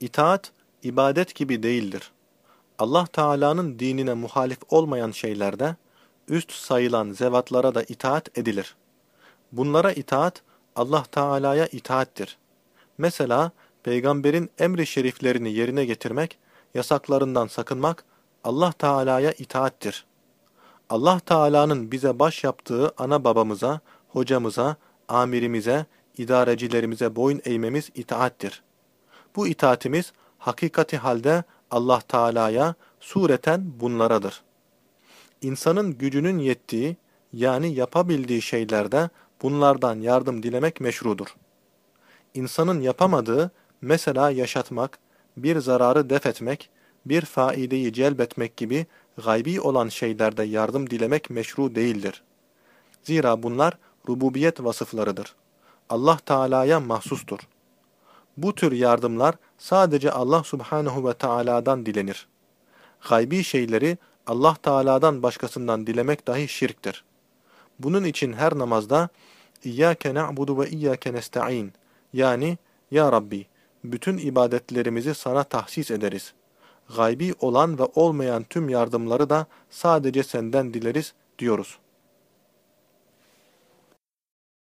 İtaat, ibadet gibi değildir. Allah Teala'nın dinine muhalif olmayan şeylerde, üst sayılan zevatlara da itaat edilir. Bunlara itaat, Allah Teala'ya itaattir. Mesela, peygamberin emri şeriflerini yerine getirmek, yasaklarından sakınmak, Allah Teala'ya itaattir. Allah Teala'nın bize baş yaptığı ana babamıza, hocamıza, amirimize, idarecilerimize boyun eğmemiz itaattir. Bu itaatimiz hakikati halde Allah Teala'ya sureten bunlaradır. İnsanın gücünün yettiği yani yapabildiği şeylerde bunlardan yardım dilemek meşrudur. İnsanın yapamadığı mesela yaşatmak, bir zararı def etmek, bir faideyi celbetmek gibi gaybi olan şeylerde yardım dilemek meşru değildir. Zira bunlar rububiyet vasıflarıdır. Allah Teala'ya mahsustur. Bu tür yardımlar sadece Allah Subhanahu ve Taala'dan dilenir. Gaybi şeyleri Allah Teala'dan başkasından dilemek dahi şirktir. Bunun için her namazda İyyâke na'budu ve iyyâke nesta'in yani Ya Rabbi bütün ibadetlerimizi sana tahsis ederiz. Gaybi olan ve olmayan tüm yardımları da sadece senden dileriz diyoruz.